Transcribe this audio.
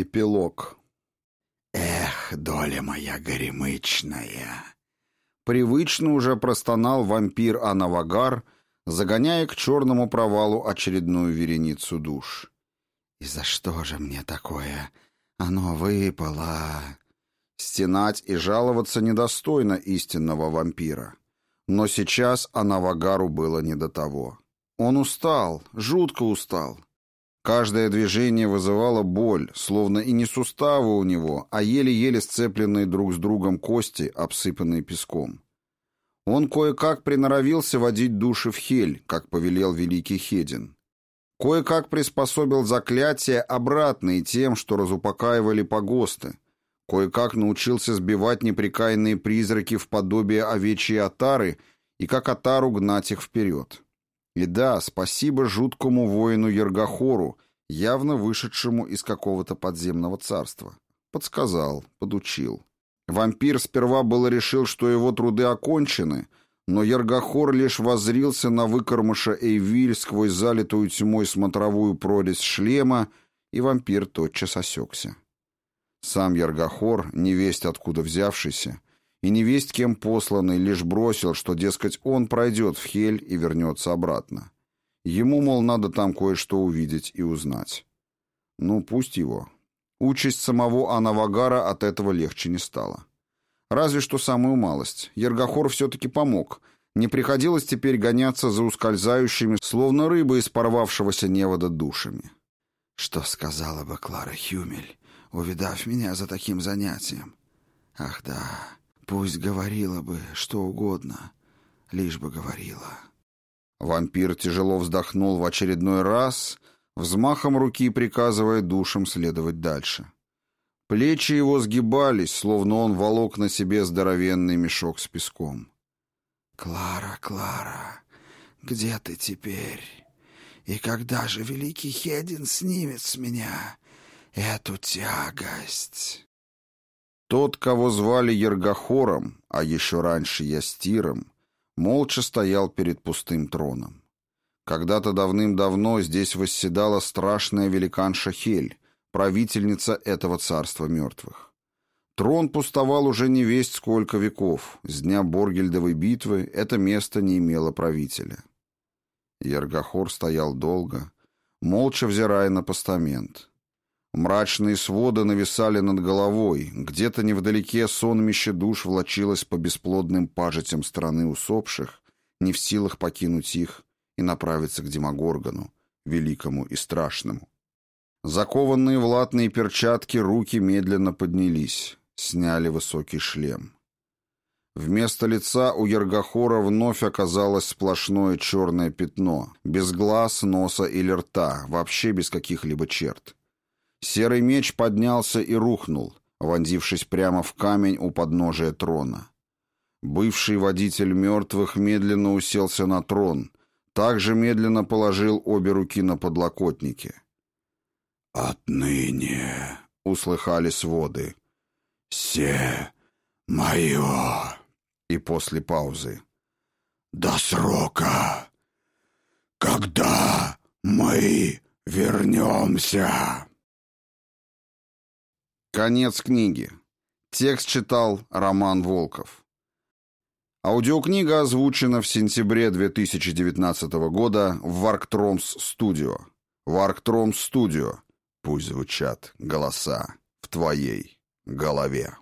Эпилог. «Эх, доля моя горемычная!» Привычно уже простонал вампир Анавагар, загоняя к черному провалу очередную вереницу душ. «И за что же мне такое? Оно выпало!» Стенать и жаловаться недостойно истинного вампира. Но сейчас Анавагару было не до того. Он устал, жутко устал. Каждое движение вызывало боль, словно и не суставы у него, а еле-еле сцепленные друг с другом кости, обсыпанные песком. Он кое-как приноровился водить души в хель, как повелел великий Хедин. Кое-как приспособил заклятия, обратные тем, что разупокаивали погосты. Кое-как научился сбивать неприкаянные призраки в подобие овечьей отары и как отару гнать их вперед. И да, спасибо жуткому воину Ергохору, явно вышедшему из какого-то подземного царства. Подсказал, подучил. Вампир сперва было решил, что его труды окончены, но Ергохор лишь воззрился на выкормыша Эйвиль сквозь залитую тьмой смотровую прорезь шлема, и вампир тотчас осекся. Сам Ергохор, невесть откуда взявшийся, и невесть кем посланный, лишь бросил, что, дескать, он пройдет в Хель и вернется обратно. Ему, мол, надо там кое-что увидеть и узнать. Ну, пусть его. Участь самого Анавагара от этого легче не стала. Разве что самую малость. Ергохор все-таки помог. Не приходилось теперь гоняться за ускользающими, словно рыбы из порвавшегося невода душами. Что сказала бы Клара Хюмель, увидав меня за таким занятием? Ах да, Пусть говорила бы что угодно, лишь бы говорила. Вампир тяжело вздохнул в очередной раз, взмахом руки приказывая душам следовать дальше. Плечи его сгибались, словно он волок на себе здоровенный мешок с песком. «Клара, Клара, где ты теперь? И когда же великий Хедин снимет с меня эту тягость?» Тот, кого звали Ергохором, а еще раньше Ястиром, молча стоял перед пустым троном. Когда-то давным-давно здесь восседала страшная великанша Хель, правительница этого царства мертвых. Трон пустовал уже не весть сколько веков. С дня Боргельдовой битвы это место не имело правителя. Ергохор стоял долго, молча взирая на постамент. Мрачные своды нависали над головой, где-то невдалеке сонмище душ влочилось по бесплодным пажитям страны усопших, не в силах покинуть их и направиться к Демогоргону, великому и страшному. Закованные в латные перчатки руки медленно поднялись, сняли высокий шлем. Вместо лица у Ергохора вновь оказалось сплошное черное пятно, без глаз, носа или рта, вообще без каких-либо черт. Серый меч поднялся и рухнул, вонзившись прямо в камень у подножия трона. Бывший водитель мертвых медленно уселся на трон, также медленно положил обе руки на подлокотники. «Отныне», — услыхали своды, — «се мое». И после паузы. «До срока, когда мы вернемся». Конец книги. Текст читал Роман Волков. Аудиокнига озвучена в сентябре 2019 года в Варктромс Студио. Варктромс Студио. Пусть звучат голоса в твоей голове.